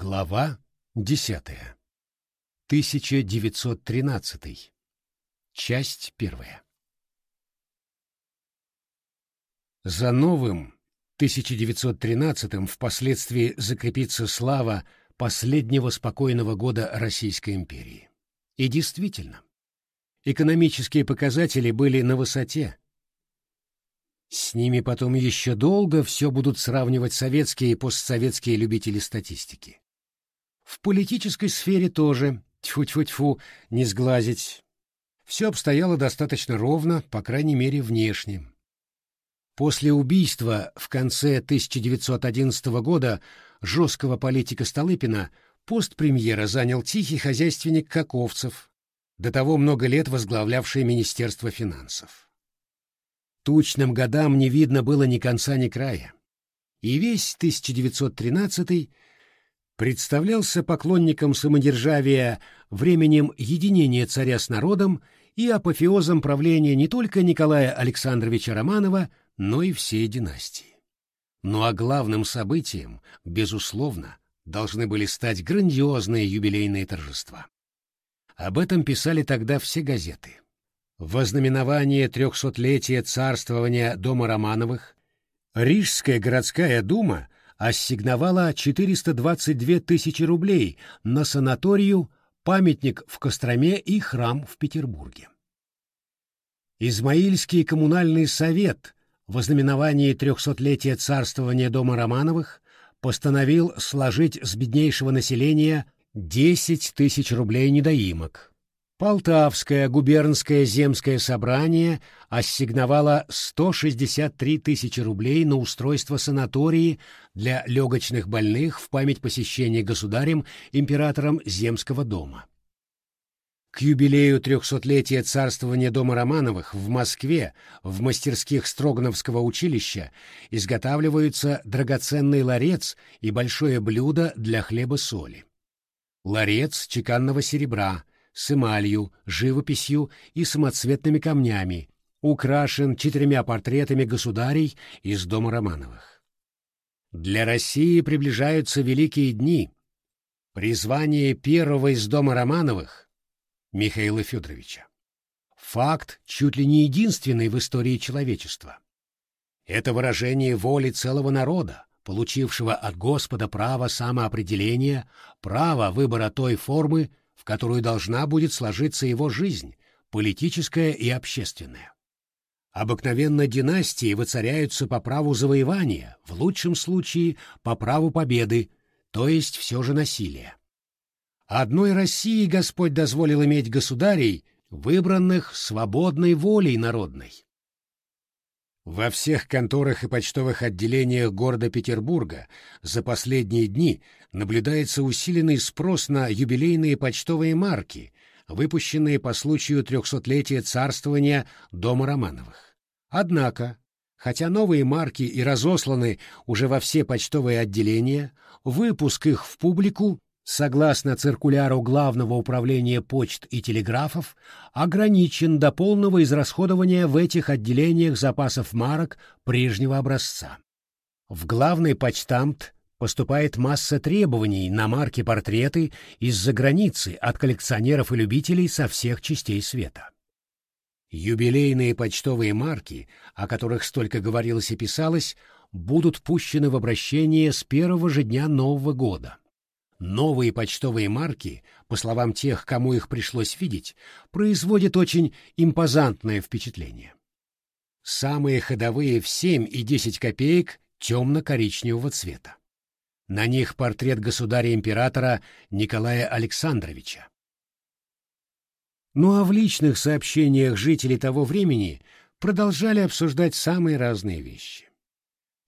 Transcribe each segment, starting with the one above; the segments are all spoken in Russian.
Глава десятая. 1913. Часть первая. За новым 1913-м впоследствии закрепится слава последнего спокойного года Российской империи. И действительно, экономические показатели были на высоте. С ними потом еще долго все будут сравнивать советские и постсоветские любители статистики. В политической сфере тоже, тьфу-тьфу-тьфу, не сглазить. Все обстояло достаточно ровно, по крайней мере, внешне. После убийства в конце 1911 года жесткого политика Столыпина пост премьера занял тихий хозяйственник Каковцев, до того много лет возглавлявший Министерство финансов. Тучным годам не видно было ни конца, ни края. И весь 1913 представлялся поклонникам самодержавия временем единения царя с народом и апофеозом правления не только Николая Александровича Романова, но и всей династии. Ну а главным событием, безусловно, должны были стать грандиозные юбилейные торжества. Об этом писали тогда все газеты. В ознаменование трехсотлетия царствования дома Романовых Рижская городская дума ассигновала 422 тысячи рублей на санаторию, памятник в Костроме и храм в Петербурге. Измаильский коммунальный совет в ознаменовании трехсотлетия царствования дома Романовых постановил сложить с беднейшего населения 10 тысяч рублей недоимок. Полтавское губернское земское собрание ассигновало 163 тысячи рублей на устройство санатории для легочных больных в память посещения государем императором Земского дома. К юбилею трехсотлетия царствования дома Романовых в Москве в мастерских Строгановского училища изготавливаются драгоценный ларец и большое блюдо для хлеба-соли. Ларец чеканного серебра – с эмалью, живописью и самоцветными камнями, украшен четырьмя портретами государей из дома Романовых. Для России приближаются великие дни. Призвание первого из дома Романовых Михаила Федоровича. Факт чуть ли не единственный в истории человечества. Это выражение воли целого народа, получившего от Господа право самоопределения, право выбора той формы, в которую должна будет сложиться его жизнь, политическая и общественная. Обыкновенно династии воцаряются по праву завоевания, в лучшем случае по праву победы, то есть все же насилие. Одной России Господь дозволил иметь государей, выбранных свободной волей народной. Во всех конторах и почтовых отделениях города Петербурга за последние дни наблюдается усиленный спрос на юбилейные почтовые марки, выпущенные по случаю трехсотлетия царствования Дома Романовых. Однако, хотя новые марки и разосланы уже во все почтовые отделения, выпуск их в публику согласно циркуляру Главного управления почт и телеграфов, ограничен до полного израсходования в этих отделениях запасов марок прежнего образца. В главный почтамт поступает масса требований на марки-портреты из-за границы от коллекционеров и любителей со всех частей света. Юбилейные почтовые марки, о которых столько говорилось и писалось, будут пущены в обращение с первого же дня Нового года. Новые почтовые марки, по словам тех, кому их пришлось видеть, производят очень импозантное впечатление. Самые ходовые в 7 и 10 копеек темно-коричневого цвета. На них портрет государя-императора Николая Александровича. Ну а в личных сообщениях жителей того времени продолжали обсуждать самые разные вещи.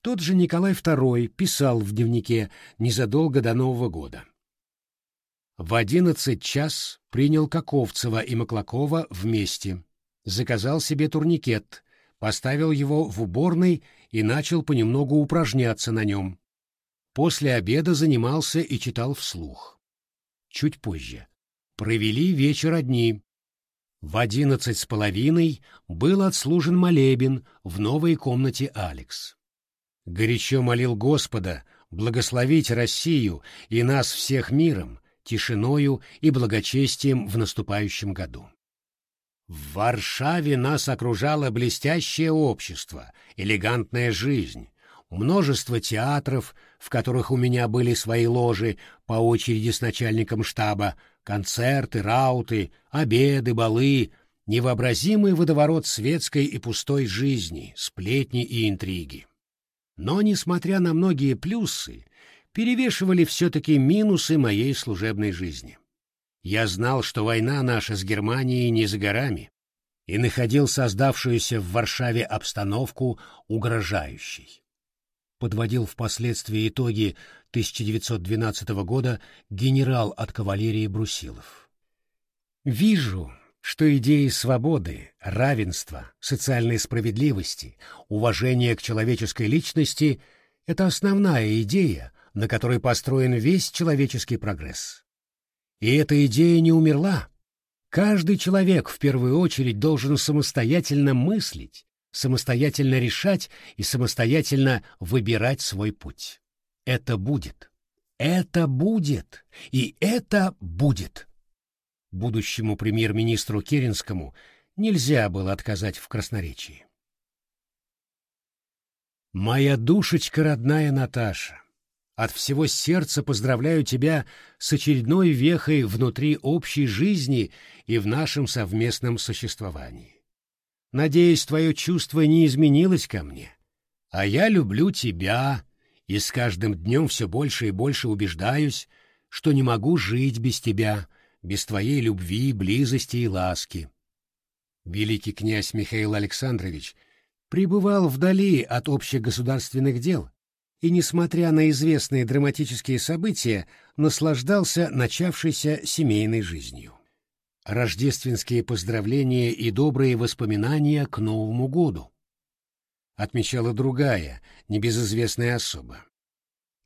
Тот же Николай II писал в дневнике незадолго до Нового года. В одиннадцать час принял Каковцева и Маклакова вместе, заказал себе турникет, поставил его в уборной и начал понемногу упражняться на нем. После обеда занимался и читал вслух. Чуть позже. Провели вечер одни. В одиннадцать с половиной был отслужен молебен в новой комнате Алекс горячо молил Господа благословить Россию и нас всех миром, тишиною и благочестием в наступающем году. В Варшаве нас окружало блестящее общество, элегантная жизнь, множество театров, в которых у меня были свои ложи по очереди с начальником штаба, концерты, рауты, обеды, балы, невообразимый водоворот светской и пустой жизни, сплетни и интриги. Но, несмотря на многие плюсы, перевешивали все-таки минусы моей служебной жизни. Я знал, что война наша с Германией не за горами, и находил создавшуюся в Варшаве обстановку угрожающей. Подводил впоследствии итоги 1912 года генерал от кавалерии Брусилов. «Вижу, что идеи свободы, равенства, социальной справедливости, уважения к человеческой личности — это основная идея, на которой построен весь человеческий прогресс. И эта идея не умерла. Каждый человек в первую очередь должен самостоятельно мыслить, самостоятельно решать и самостоятельно выбирать свой путь. Это будет. Это будет. И это будет будущему премьер-министру Керенскому нельзя было отказать в красноречии. «Моя душечка родная Наташа, от всего сердца поздравляю тебя с очередной вехой внутри общей жизни и в нашем совместном существовании. Надеюсь, твое чувство не изменилось ко мне, а я люблю тебя и с каждым днем все больше и больше убеждаюсь, что не могу жить без тебя» без твоей любви, близости и ласки. Великий князь Михаил Александрович пребывал вдали от общегосударственных дел и, несмотря на известные драматические события, наслаждался начавшейся семейной жизнью. Рождественские поздравления и добрые воспоминания к Новому году. Отмечала другая, небезызвестная особа.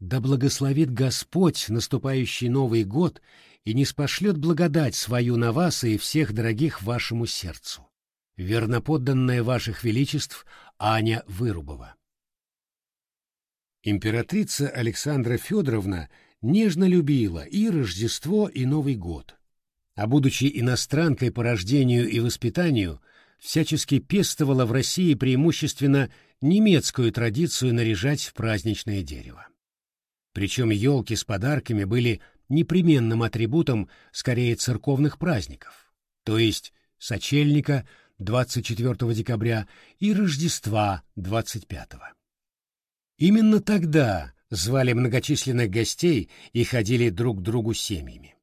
Да благословит Господь наступающий Новый год и не спошлет благодать свою на вас и всех дорогих вашему сердцу. Верноподданная ваших величеств Аня Вырубова. Императрица Александра Федоровна нежно любила и Рождество, и Новый год, а будучи иностранкой по рождению и воспитанию, всячески пестовала в России преимущественно немецкую традицию наряжать праздничное дерево. Причем елки с подарками были непременным атрибутом скорее церковных праздников, то есть сочельника 24 декабря и Рождества 25. Именно тогда звали многочисленных гостей и ходили друг к другу семьями,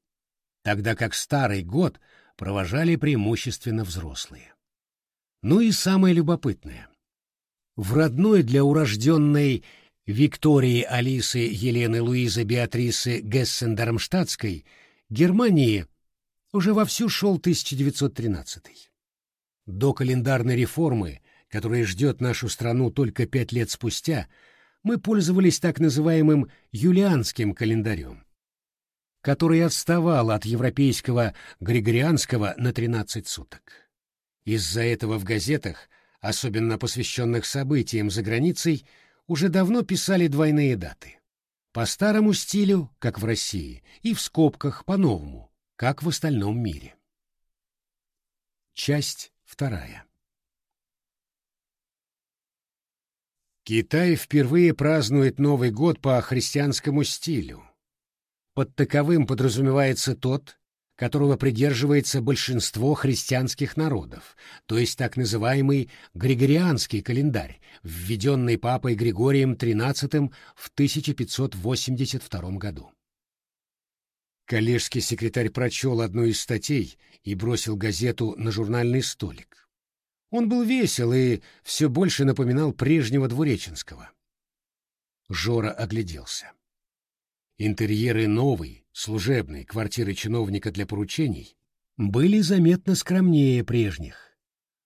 тогда как Старый год провожали преимущественно взрослые. Ну и самое любопытное. В родной для урожденной Виктории Алисы Елены Луизы Беатрисы Гессен-Дармштадтской Германии уже вовсю шел 1913. До календарной реформы, которая ждет нашу страну только пять лет спустя, мы пользовались так называемым юлианским календарем, который отставал от европейского григорианского на 13 суток. Из-за этого в газетах, особенно посвященных событиям за границей, уже давно писали двойные даты. По старому стилю, как в России, и в скобках по-новому, как в остальном мире. Часть вторая. Китай впервые празднует Новый год по христианскому стилю. Под таковым подразумевается тот, которого придерживается большинство христианских народов, то есть так называемый Григорианский календарь, введенный папой Григорием XIII в 1582 году. Коллежский секретарь прочел одну из статей и бросил газету на журнальный столик. Он был весел и все больше напоминал прежнего Двуреченского. Жора огляделся. Интерьеры новой, служебной квартиры чиновника для поручений были заметно скромнее прежних.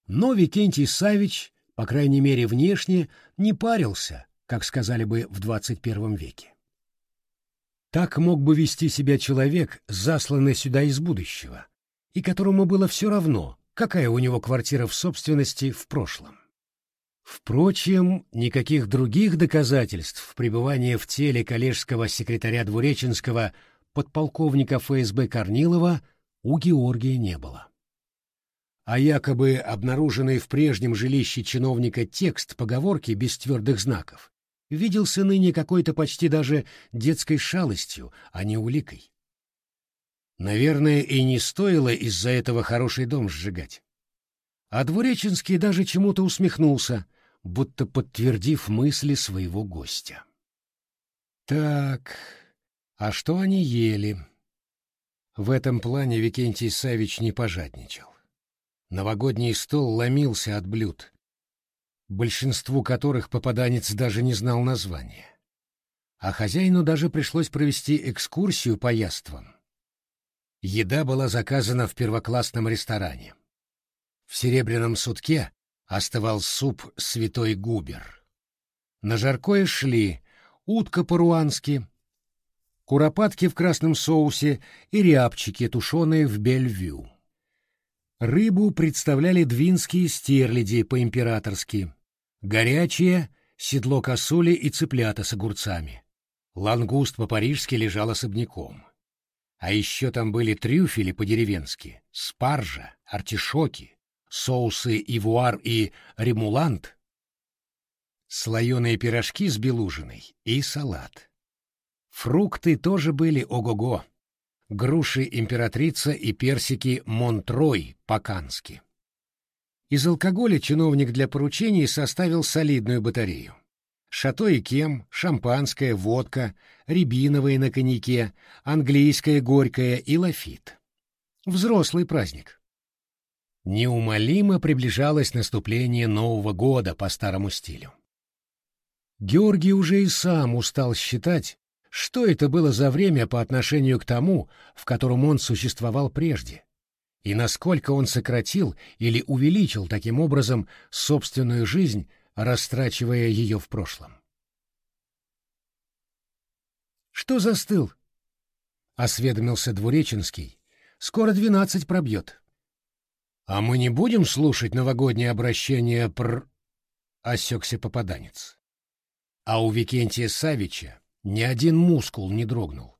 Но Викентий Савич, по крайней мере внешне, не парился, как сказали бы в двадцать первом веке. Так мог бы вести себя человек, засланный сюда из будущего, и которому было все равно, какая у него квартира в собственности в прошлом. Впрочем, никаких других доказательств пребывания в теле коллежского секретаря Двуреченского подполковника ФСБ Корнилова у Георгия не было. А якобы обнаруженный в прежнем жилище чиновника текст поговорки без твердых знаков виделся ныне какой-то почти даже детской шалостью, а не уликой. Наверное, и не стоило из-за этого хороший дом сжигать. А Двуреченский даже чему-то усмехнулся, будто подтвердив мысли своего гостя. Так, а что они ели? В этом плане Викентий Савич не пожадничал. Новогодний стол ломился от блюд, большинству которых попаданец даже не знал названия. А хозяину даже пришлось провести экскурсию по яствам. Еда была заказана в первоклассном ресторане. В серебряном сутке остывал суп «Святой Губер». На жаркое шли утка по-руански, куропатки в красном соусе и рябчики, тушеные в бельвю. Рыбу представляли двинские стерляди по-императорски, горячие — седло косули и цыплята с огурцами. Лангуст по-парижски лежал особняком. А еще там были трюфели по-деревенски, спаржа, артишоки, соусы ивуар и ремулант, слоеные пирожки с белужиной и салат. Фрукты тоже были ого-го. Груши императрица и персики Монтрой по-кански. Из алкоголя чиновник для поручений составил солидную батарею. Шато и кем, шампанское, водка, рябиновое на коньяке, английское горькое и лафит. Взрослый праздник. Неумолимо приближалось наступление Нового года по старому стилю. Георгий уже и сам устал считать, что это было за время по отношению к тому, в котором он существовал прежде, и насколько он сократил или увеличил таким образом собственную жизнь, растрачивая ее в прошлом. «Что застыл?» — осведомился Двуреченский. «Скоро двенадцать пробьет». «А мы не будем слушать новогоднее обращение пр...» — осекся попаданец. А у Викентия Савича ни один мускул не дрогнул,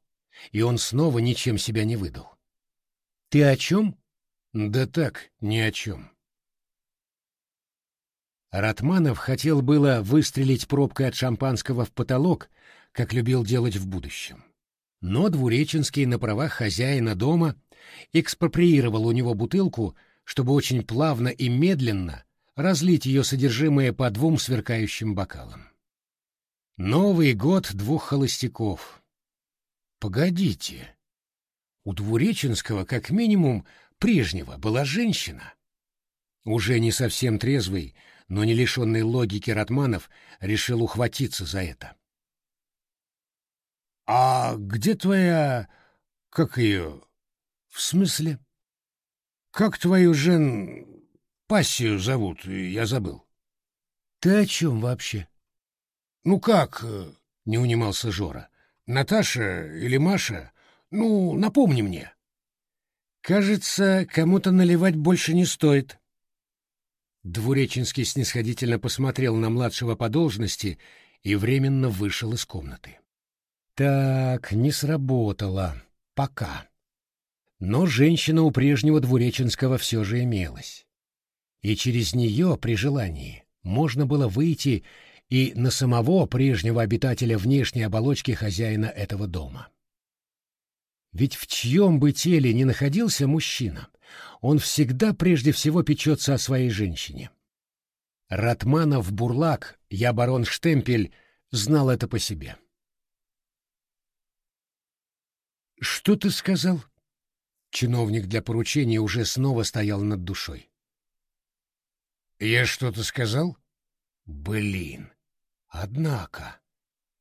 и он снова ничем себя не выдал. «Ты о чем?» «Да так, ни о чем». Ратманов хотел было выстрелить пробкой от шампанского в потолок, как любил делать в будущем. Но Двуреченский на правах хозяина дома экспроприировал у него бутылку чтобы очень плавно и медленно разлить ее содержимое по двум сверкающим бокалам. Новый год двух холостяков. Погодите. У Двуреченского, как минимум, прежнего была женщина. Уже не совсем трезвый, но не лишенный логики Ратманов решил ухватиться за это. — А где твоя... как ее... в смысле? Как твою жен... пассию зовут, я забыл. Ты о чем вообще? Ну как, не унимался Жора. Наташа или Маша? Ну, напомни мне. Кажется, кому-то наливать больше не стоит. Двуреченский снисходительно посмотрел на младшего по должности и временно вышел из комнаты. Так, не сработало. Пока. Но женщина у прежнего Двуреченского все же имелась. И через нее, при желании, можно было выйти и на самого прежнего обитателя внешней оболочки хозяина этого дома. Ведь в чьем бы теле ни находился мужчина, он всегда прежде всего печется о своей женщине. Ратманов Бурлак, я барон Штемпель, знал это по себе. «Что ты сказал?» Чиновник для поручения уже снова стоял над душой. «Я что-то сказал?» «Блин! Однако...»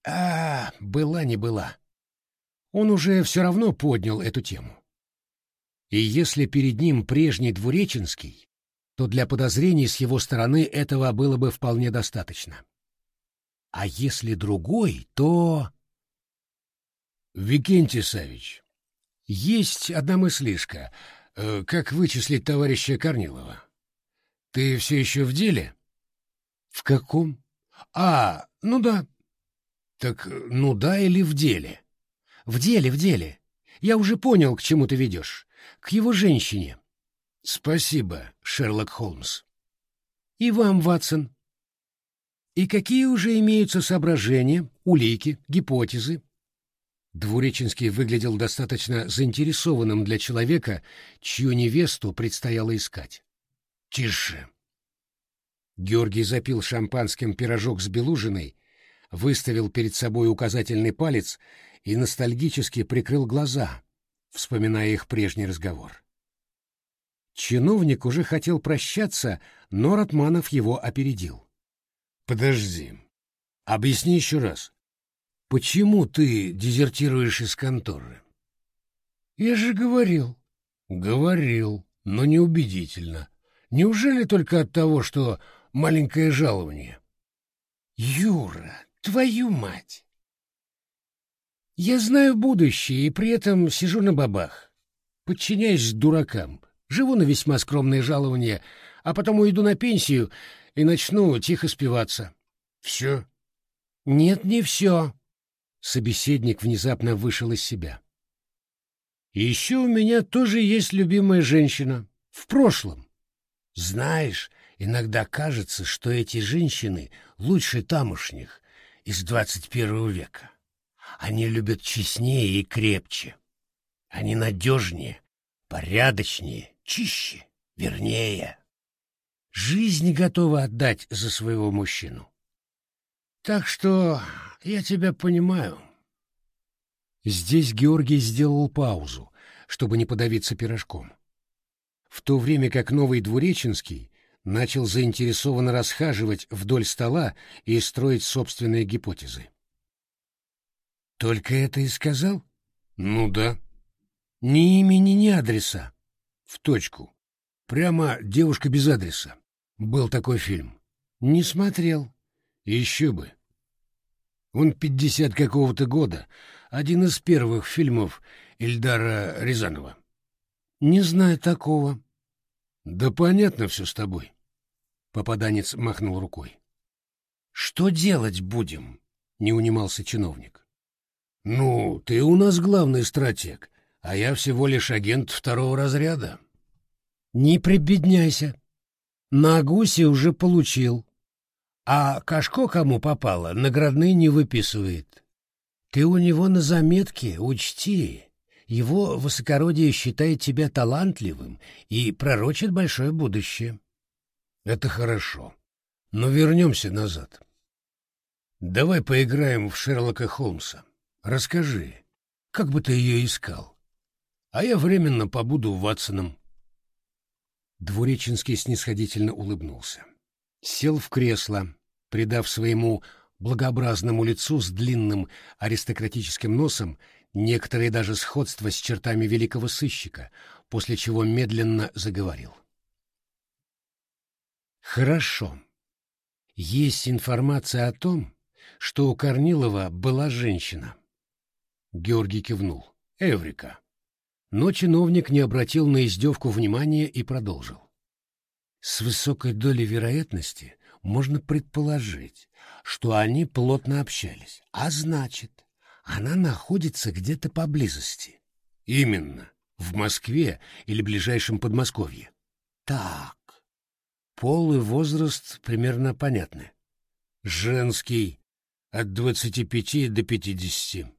«А, была не была». Он уже все равно поднял эту тему. И если перед ним прежний Двуреченский, то для подозрений с его стороны этого было бы вполне достаточно. А если другой, то... Викентий Савич, есть одна мыслишка. Э, как вычислить товарища Корнилова? Ты все еще в деле? В каком? А, ну да. Так ну да или в деле? В деле, в деле. Я уже понял, к чему ты ведешь. К его женщине. Спасибо, Шерлок Холмс. И вам, Ватсон. И какие уже имеются соображения, улики, гипотезы? Двуреченский выглядел достаточно заинтересованным для человека, чью невесту предстояло искать. «Тише!» Георгий запил шампанским пирожок с белужиной, выставил перед собой указательный палец и ностальгически прикрыл глаза, вспоминая их прежний разговор. Чиновник уже хотел прощаться, но Ратманов его опередил. «Подожди. Объясни еще раз. Почему ты дезертируешь из конторы?» «Я же говорил». «Говорил, но неубедительно. Неужели только от того, что маленькое жалование?» «Юра, твою мать! Я знаю будущее и при этом сижу на бабах. Подчиняюсь дуракам, живу на весьма скромное жалование, а потом уйду на пенсию и начну тихо спиваться. Все? Нет, не все. Собеседник внезапно вышел из себя. еще у меня тоже есть любимая женщина. В прошлом. Знаешь, иногда кажется, что эти женщины лучше тамошних из двадцать первого века. Они любят честнее и крепче. Они надежнее, порядочнее, чище, вернее. Жизнь готова отдать за своего мужчину. Так что я тебя понимаю. Здесь Георгий сделал паузу, чтобы не подавиться пирожком. В то время как новый Двуреченский начал заинтересованно расхаживать вдоль стола и строить собственные гипотезы. «Только это и сказал?» «Ну да». «Ни имени, ни адреса». «В точку. Прямо девушка без адреса. Был такой фильм». «Не смотрел». «Еще бы». Он пятьдесят какого-то года, один из первых фильмов Ильдара Рязанова. «Не знаю такого». «Да понятно все с тобой». Попаданец махнул рукой. «Что делать будем?» — не унимался чиновник. «Ну, ты у нас главный стратег, а я всего лишь агент второго разряда». «Не прибедняйся. На гусе уже получил. А Кашко кому попало, наградные не выписывает. Ты у него на заметке, учти. Его высокородие считает тебя талантливым и пророчит большое будущее». Это хорошо. Но вернемся назад. Давай поиграем в Шерлока Холмса. Расскажи, как бы ты ее искал? А я временно побуду Ватсоном. Двуреченский снисходительно улыбнулся. Сел в кресло, придав своему благообразному лицу с длинным аристократическим носом некоторые даже сходство с чертами великого сыщика, после чего медленно заговорил. Хорошо. Есть информация о том, что у Корнилова была женщина. Георгий кивнул. Эврика. Но чиновник не обратил на издевку внимания и продолжил. С высокой долей вероятности можно предположить, что они плотно общались, а значит, она находится где-то поблизости. Именно, в Москве или ближайшем Подмосковье. Так, Пол и возраст примерно понятны. Женский — от двадцати пяти до пятидесяти.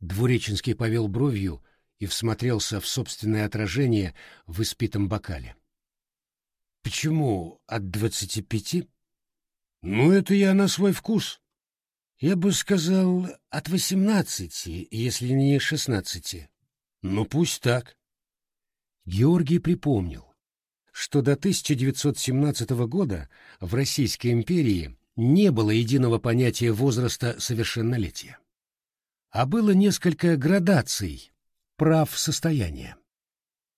Двуреченский повел бровью и всмотрелся в собственное отражение в испитом бокале. «Почему от двадцати пяти?» «Ну, это я на свой вкус. Я бы сказал, от восемнадцати, если не шестнадцати. Ну, пусть так». Георгий припомнил, что до 1917 года в Российской империи не было единого понятия возраста совершеннолетия, а было несколько градаций прав состояния.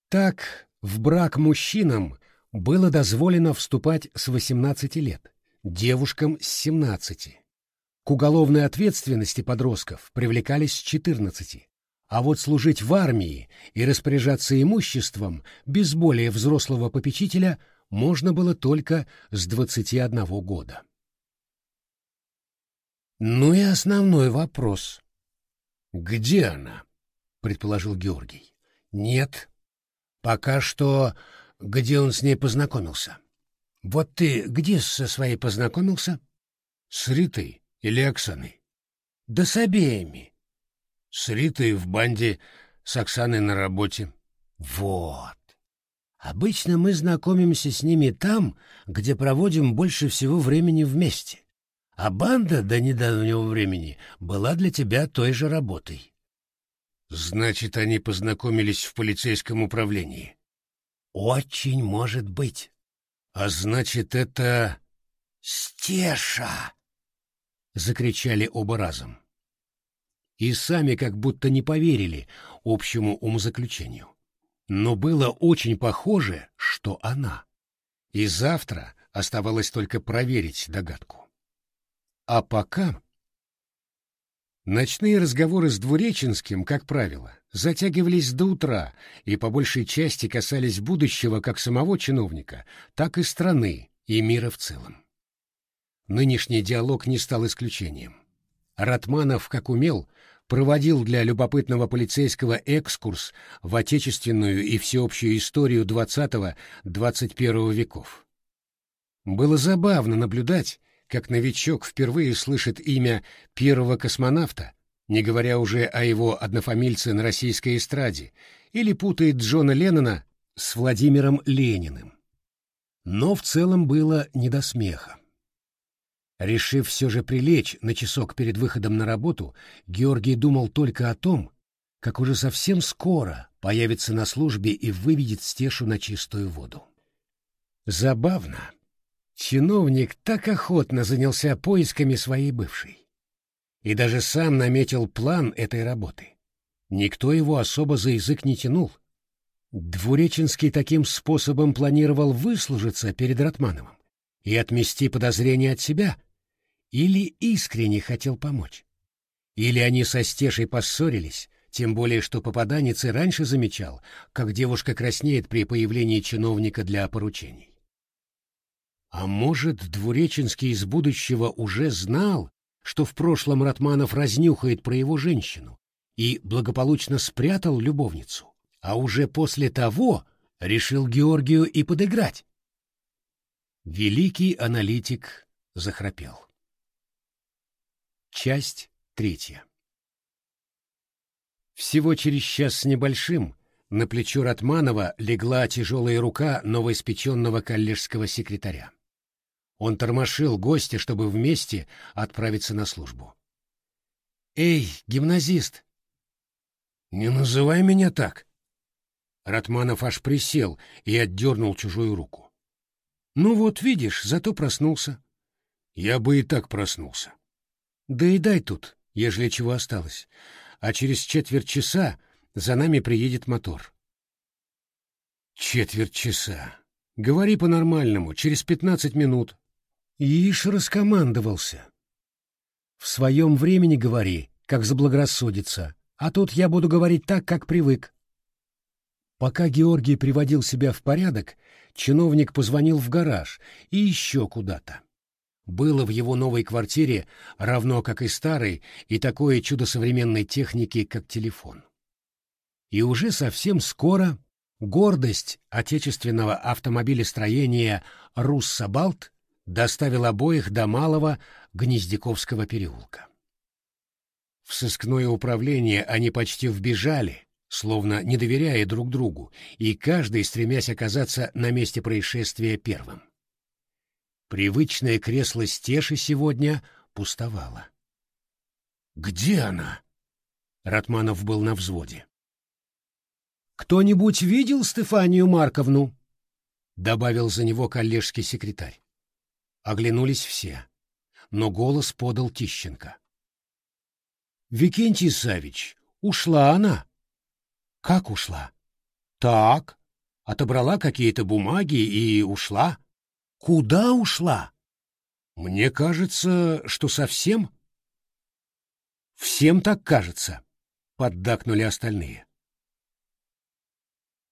Так, в брак мужчинам было дозволено вступать с 18 лет, девушкам с 17. К уголовной ответственности подростков привлекались с 14, а вот служить в армии и распоряжаться имуществом без более взрослого попечителя можно было только с 21 года. Ну и основной вопрос. Где она? предположил Георгий. Нет. Пока что где он с ней познакомился? Вот ты где со своей познакомился? С Ритой или Оксаной? Да с обеими. С Ритой в банде, с Оксаной на работе. Вот. Обычно мы знакомимся с ними там, где проводим больше всего времени вместе. А банда до недавнего времени была для тебя той же работой. Значит, они познакомились в полицейском управлении. Очень может быть. А значит, это... Стеша! Закричали оба разом. И сами как будто не поверили общему умозаключению. Но было очень похоже, что она. И завтра оставалось только проверить догадку. А пока... Ночные разговоры с Двуреченским, как правило, затягивались до утра и по большей части касались будущего как самого чиновника, так и страны и мира в целом. Нынешний диалог не стал исключением. Ратманов, как умел, проводил для любопытного полицейского экскурс в отечественную и всеобщую историю XX-XXI веков. Было забавно наблюдать, как новичок впервые слышит имя первого космонавта, не говоря уже о его однофамильце на российской эстраде, или путает Джона Леннона с Владимиром Лениным. Но в целом было не до смеха. Решив все же прилечь на часок перед выходом на работу, Георгий думал только о том, как уже совсем скоро появится на службе и выведет Стешу на чистую воду. Забавно. Чиновник так охотно занялся поисками своей бывшей. И даже сам наметил план этой работы. Никто его особо за язык не тянул. Двуреченский таким способом планировал выслужиться перед Ратмановым и отмести подозрения от себя — или искренне хотел помочь. Или они со Стешей поссорились, тем более что попаданец и раньше замечал, как девушка краснеет при появлении чиновника для поручений. А может, Двуреченский из будущего уже знал, что в прошлом Ратманов разнюхает про его женщину и благополучно спрятал любовницу, а уже после того решил Георгию и подыграть. Великий аналитик захрапел. Часть третья. Всего через час с небольшим на плечо Ратманова легла тяжелая рука новоиспеченного коллежского секретаря. Он тормошил гостя, чтобы вместе отправиться на службу. «Эй, гимназист!» «Не называй меня так!» Ратманов аж присел и отдернул чужую руку. «Ну вот, видишь, зато проснулся». «Я бы и так проснулся. Да и дай тут, ежели чего осталось. А через четверть часа за нами приедет мотор. Четверть часа. Говори по-нормальному, через пятнадцать минут. Ишь раскомандовался. В своем времени говори, как заблагорассудится, а тут я буду говорить так, как привык. Пока Георгий приводил себя в порядок, чиновник позвонил в гараж и еще куда-то было в его новой квартире равно как и старой, и такое чудо современной техники, как телефон. И уже совсем скоро гордость отечественного автомобилестроения «Руссобалт» доставил обоих до Малого Гнездяковского переулка. В сыскное управление они почти вбежали, словно не доверяя друг другу, и каждый стремясь оказаться на месте происшествия первым. Привычное кресло Стеши сегодня пустовало. «Где она?» Ратманов был на взводе. «Кто-нибудь видел Стефанию Марковну?» — добавил за него коллежский секретарь. Оглянулись все, но голос подал Тищенко. «Викентий Савич, ушла она». «Как ушла?» «Так, отобрала какие-то бумаги и ушла». Куда ушла? Мне кажется, что совсем. Всем так кажется, поддакнули остальные.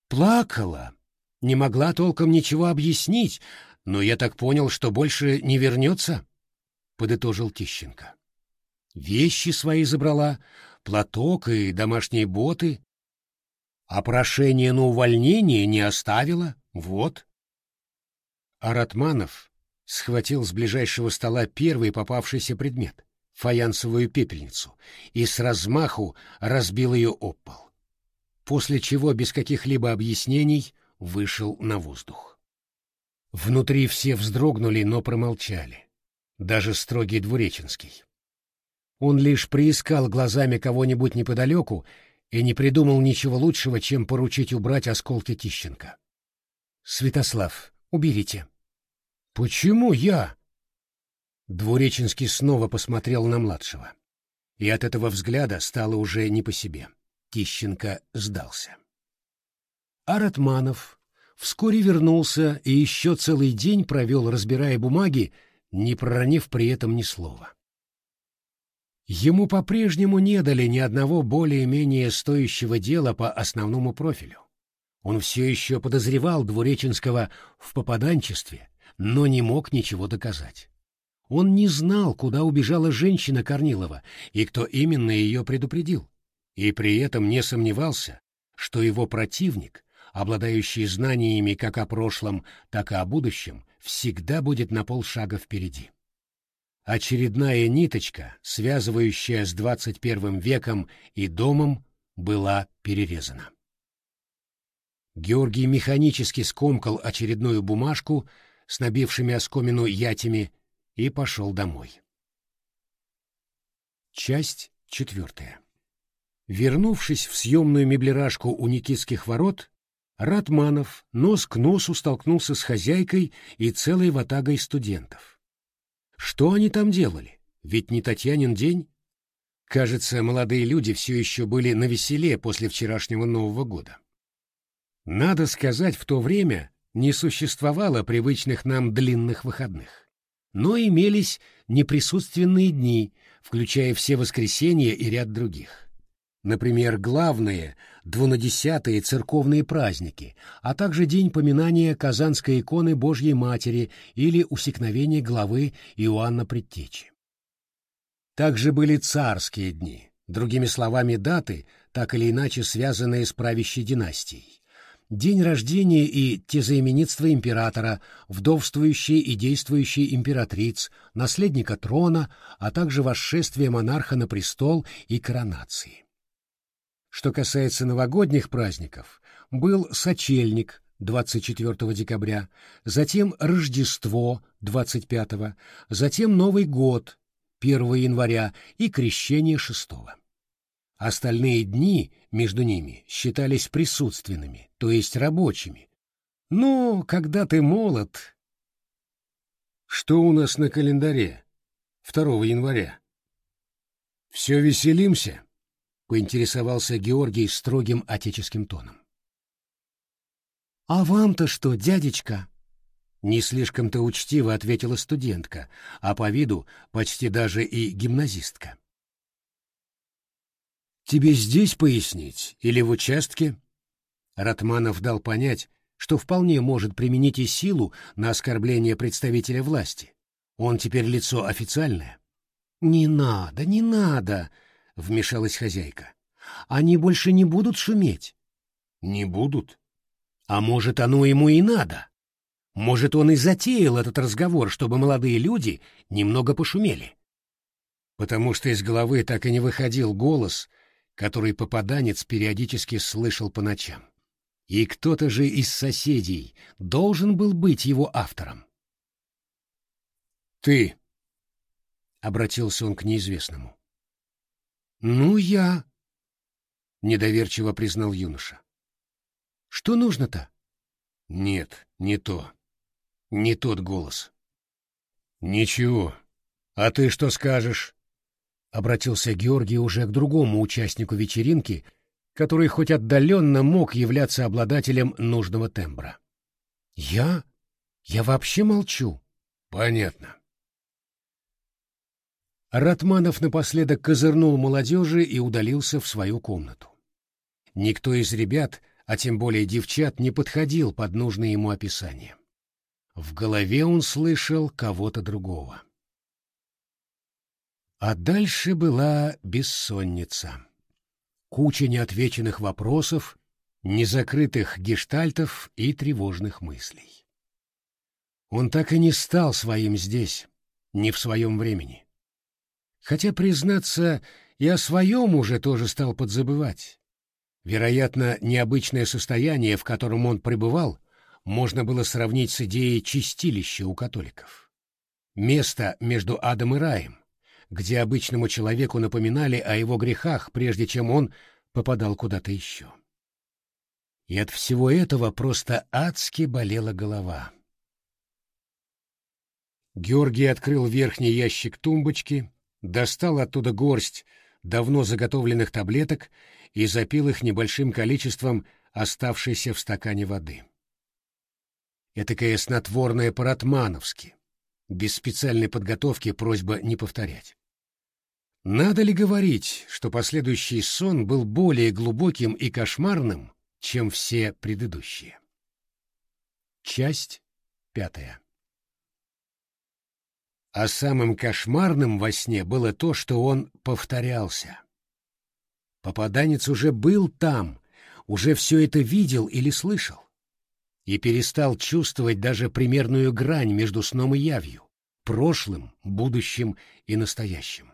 Плакала, Не могла толком ничего объяснить, но я так понял, что больше не вернется, — подытожил Тищенко. Вещи свои забрала, платок и домашние боты, а прошение на увольнение не оставила, вот. А схватил с ближайшего стола первый попавшийся предмет — фаянсовую пепельницу, и с размаху разбил ее об пол. После чего без каких-либо объяснений вышел на воздух. Внутри все вздрогнули, но промолчали. Даже строгий Двуреченский. Он лишь приискал глазами кого-нибудь неподалеку и не придумал ничего лучшего, чем поручить убрать осколки Тищенко. «Святослав, уберите». «Почему я?» Двуреченский снова посмотрел на младшего. И от этого взгляда стало уже не по себе. Тищенко сдался. Аратманов вскоре вернулся и еще целый день провел, разбирая бумаги, не проронив при этом ни слова. Ему по-прежнему не дали ни одного более-менее стоящего дела по основному профилю. Он все еще подозревал Двуреченского в попаданчестве, но не мог ничего доказать. Он не знал, куда убежала женщина Корнилова и кто именно ее предупредил, и при этом не сомневался, что его противник, обладающий знаниями как о прошлом, так и о будущем, всегда будет на полшага впереди. Очередная ниточка, связывающая с двадцать первым веком и домом, была перерезана. Георгий механически скомкал очередную бумажку с набившими оскомину ятями и пошел домой. Часть четвертая. Вернувшись в съемную меблерашку у Никитских ворот, Ратманов нос к носу столкнулся с хозяйкой и целой ватагой студентов. Что они там делали? Ведь не Татьянин день. Кажется, молодые люди все еще были на веселе после вчерашнего Нового года. Надо сказать, в то время не существовало привычных нам длинных выходных. Но имелись неприсутственные дни, включая все воскресенья и ряд других. Например, главные двунадесятые церковные праздники, а также день поминания Казанской иконы Божьей Матери или усекновения главы Иоанна Предтечи. Также были царские дни, другими словами даты, так или иначе связанные с правящей династией. День рождения и тезаименитства императора, вдовствующей и действующей императриц, наследника трона, а также восшествие монарха на престол и коронации. Что касается новогодних праздников, был сочельник 24 декабря, затем Рождество 25, затем Новый год 1 января и Крещение 6. Остальные дни между ними считались присутственными, то есть рабочими. Но когда ты молод... Что у нас на календаре? 2 января. Все веселимся? — поинтересовался Георгий строгим отеческим тоном. «А вам-то что, дядечка?» Не слишком-то учтиво ответила студентка, а по виду почти даже и гимназистка. «Тебе здесь пояснить или в участке?» Ратманов дал понять, что вполне может применить и силу на оскорбление представителя власти. Он теперь лицо официальное. «Не надо, не надо!» — вмешалась хозяйка. «Они больше не будут шуметь». «Не будут? А может, оно ему и надо? Может, он и затеял этот разговор, чтобы молодые люди немного пошумели?» Потому что из головы так и не выходил голос, который попаданец периодически слышал по ночам. И кто-то же из соседей должен был быть его автором. «Ты!» — обратился он к неизвестному. «Ну, я...» — недоверчиво признал юноша. «Что нужно-то?» «Нет, не то. Не тот голос». «Ничего. А ты что скажешь?» Обратился Георгий уже к другому участнику вечеринки, который хоть отдаленно мог являться обладателем нужного тембра. «Я? Я вообще молчу». «Понятно. Ратманов напоследок козырнул молодежи и удалился в свою комнату. Никто из ребят, а тем более девчат, не подходил под нужное ему описание. В голове он слышал кого-то другого. А дальше была бессонница. Куча неотвеченных вопросов, незакрытых гештальтов и тревожных мыслей. Он так и не стал своим здесь, не в своем времени. Хотя, признаться, и о своем уже тоже стал подзабывать. Вероятно, необычное состояние, в котором он пребывал, можно было сравнить с идеей чистилища у католиков. Место между адом и раем, где обычному человеку напоминали о его грехах, прежде чем он попадал куда-то еще. И от всего этого просто адски болела голова. Георгий открыл верхний ящик тумбочки, достал оттуда горсть давно заготовленных таблеток и запил их небольшим количеством оставшейся в стакане воды. Этакое снотворное по-ратмановски. Без специальной подготовки просьба не повторять. Надо ли говорить, что последующий сон был более глубоким и кошмарным, чем все предыдущие? Часть пятая. А самым кошмарным во сне было то, что он повторялся. Попаданец уже был там, уже все это видел или слышал, и перестал чувствовать даже примерную грань между сном и явью, прошлым, будущим и настоящим.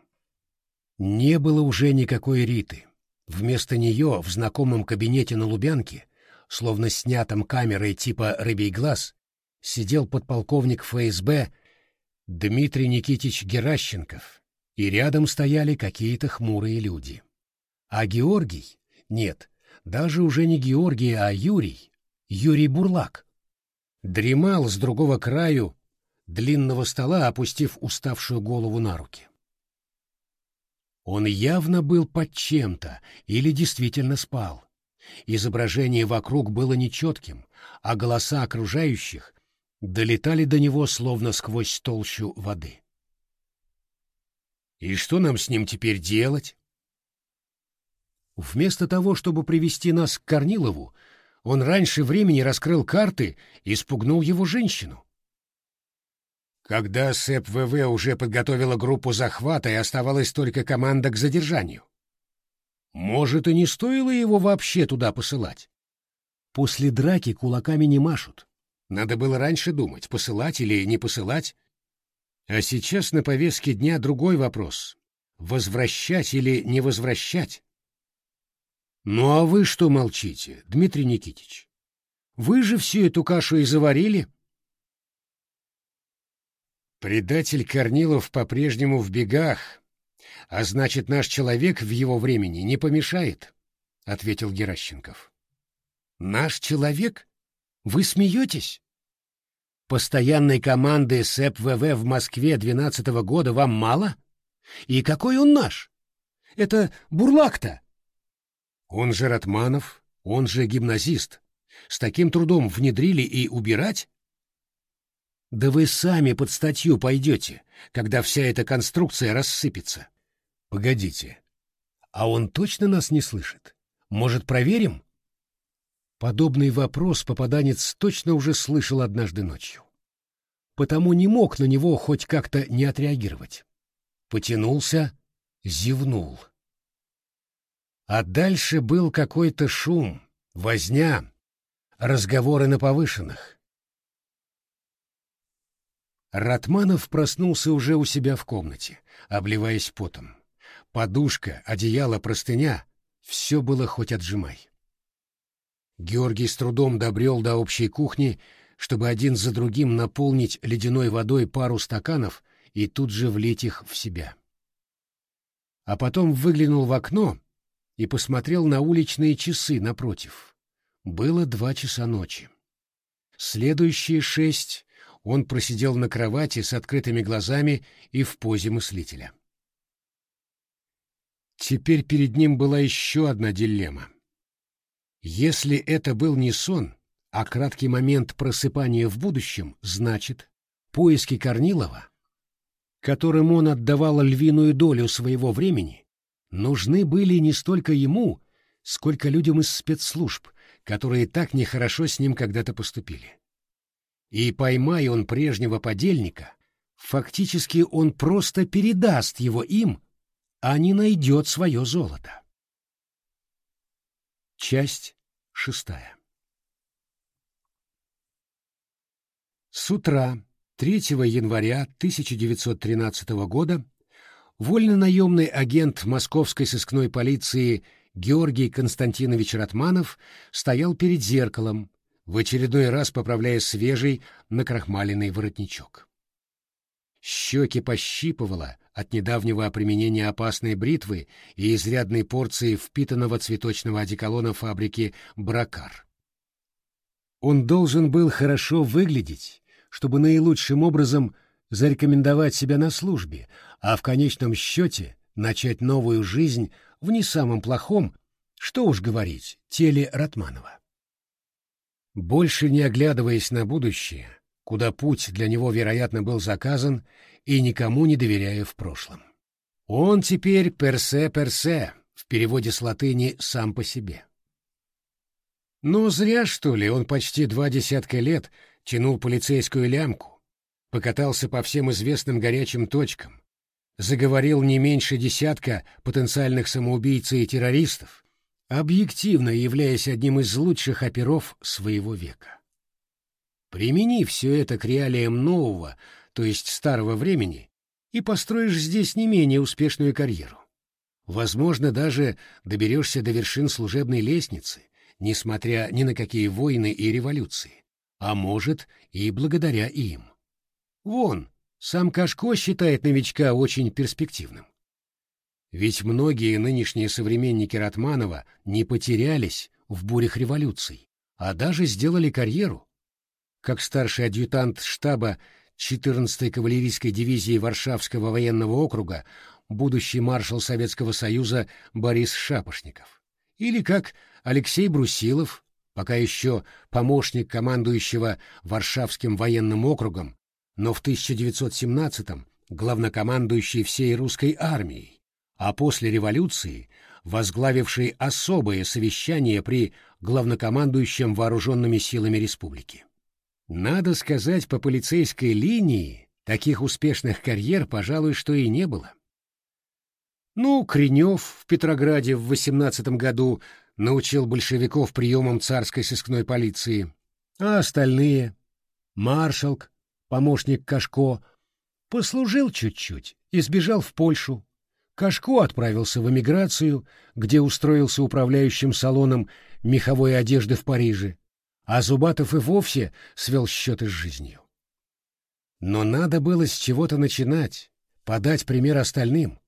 Не было уже никакой Риты. Вместо нее в знакомом кабинете на Лубянке, словно снятом камерой типа «Рыбий глаз», сидел подполковник ФСБ Дмитрий Никитич Геращенков, и рядом стояли какие-то хмурые люди. А Георгий? Нет, даже уже не Георгий, а Юрий. Юрий Бурлак. Дремал с другого краю длинного стола, опустив уставшую голову на руки. Он явно был под чем-то или действительно спал. Изображение вокруг было нечетким, а голоса окружающих долетали до него словно сквозь толщу воды. «И что нам с ним теперь делать?» Вместо того, чтобы привести нас к Корнилову, он раньше времени раскрыл карты и спугнул его женщину. Когда СЭП уже подготовила группу захвата и оставалась только команда к задержанию. Может, и не стоило его вообще туда посылать. После драки кулаками не машут. Надо было раньше думать, посылать или не посылать. А сейчас на повестке дня другой вопрос — возвращать или не возвращать. Ну а вы что молчите, Дмитрий Никитич? Вы же всю эту кашу и заварили. Предатель Корнилов по-прежнему в бегах, а значит, наш человек в его времени не помешает, — ответил Геращенков. Наш человек? Вы смеетесь? Постоянной команды СЭП-ВВ в Москве двенадцатого года вам мало? И какой он наш? Это Бурлак-то. Он же Ратманов, он же гимназист. С таким трудом внедрили и убирать? Да вы сами под статью пойдете, когда вся эта конструкция рассыпется. Погодите, а он точно нас не слышит? Может, проверим? Подобный вопрос попаданец точно уже слышал однажды ночью. Потому не мог на него хоть как-то не отреагировать. Потянулся, зевнул. А дальше был какой-то шум, возня, разговоры на повышенных. Ратманов проснулся уже у себя в комнате, обливаясь потом. Подушка, одеяло, простыня — все было хоть отжимай. Георгий с трудом добрел до общей кухни, чтобы один за другим наполнить ледяной водой пару стаканов и тут же влить их в себя. А потом выглянул в окно — и посмотрел на уличные часы напротив. Было два часа ночи. Следующие шесть он просидел на кровати с открытыми глазами и в позе мыслителя. Теперь перед ним была еще одна дилемма. Если это был не сон, а краткий момент просыпания в будущем, значит, поиски Корнилова, которым он отдавал львиную долю своего времени, нужны были не столько ему, сколько людям из спецслужб, которые так нехорошо с ним когда-то поступили. И поймая он прежнего подельника, фактически он просто передаст его им, а не найдет свое золото. Часть шестая С утра 3 января 1913 года вольно-наемный агент московской сыскной полиции Георгий Константинович Ратманов стоял перед зеркалом, в очередной раз поправляя свежий накрахмаленный воротничок. Щеки пощипывало от недавнего применения опасной бритвы и изрядной порции впитанного цветочного одеколона фабрики «Бракар». Он должен был хорошо выглядеть, чтобы наилучшим образом зарекомендовать себя на службе, а в конечном счете начать новую жизнь в не самом плохом, что уж говорить, теле Ратманова. Больше не оглядываясь на будущее, куда путь для него, вероятно, был заказан, и никому не доверяя в прошлом. Он теперь персе-персе, в переводе с латыни «сам по себе». Но зря, что ли, он почти два десятка лет тянул полицейскую лямку, покатался по всем известным горячим точкам, заговорил не меньше десятка потенциальных самоубийц и террористов, объективно являясь одним из лучших оперов своего века. Примени все это к реалиям нового, то есть старого времени, и построишь здесь не менее успешную карьеру. Возможно, даже доберешься до вершин служебной лестницы, несмотря ни на какие войны и революции, а может и благодаря им. Вон, сам Кашко считает новичка очень перспективным. Ведь многие нынешние современники Ратманова не потерялись в бурях революций, а даже сделали карьеру. Как старший адъютант штаба 14-й кавалерийской дивизии Варшавского военного округа, будущий маршал Советского Союза Борис Шапошников. Или как Алексей Брусилов, пока еще помощник командующего Варшавским военным округом, но в 1917-м главнокомандующий всей русской армией, а после революции возглавивший особое совещание при главнокомандующем вооруженными силами республики. Надо сказать, по полицейской линии таких успешных карьер, пожалуй, что и не было. Ну, Кренев в Петрограде в 18 году научил большевиков приемам царской сыскной полиции, а остальные — маршалк, помощник Кашко, послужил чуть-чуть и сбежал в Польшу. Кашко отправился в эмиграцию, где устроился управляющим салоном меховой одежды в Париже, а Зубатов и вовсе свел счеты с жизнью. Но надо было с чего-то начинать, подать пример остальным.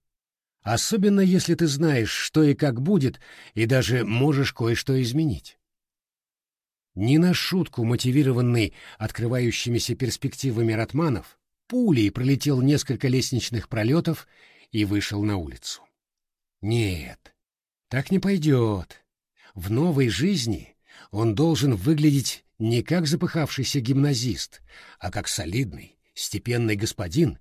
Особенно если ты знаешь, что и как будет, и даже можешь кое-что изменить. Не на шутку мотивированный открывающимися перспективами Ратманов, пулей пролетел несколько лестничных пролетов и вышел на улицу. Нет, так не пойдет. В новой жизни он должен выглядеть не как запыхавшийся гимназист, а как солидный, степенный господин,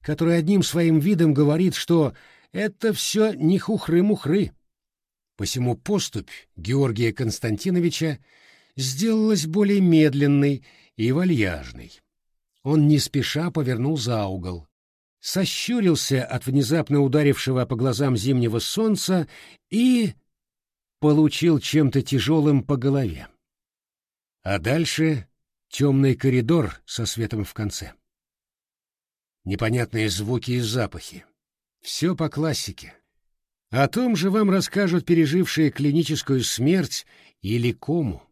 который одним своим видом говорит, что это все не хухры-мухры. Посему поступь Георгия Константиновича сделалась более медленной и вальяжной. Он не спеша повернул за угол, сощурился от внезапно ударившего по глазам зимнего солнца и получил чем-то тяжелым по голове. А дальше темный коридор со светом в конце. Непонятные звуки и запахи. Все по классике. О том же вам расскажут пережившие клиническую смерть или кому.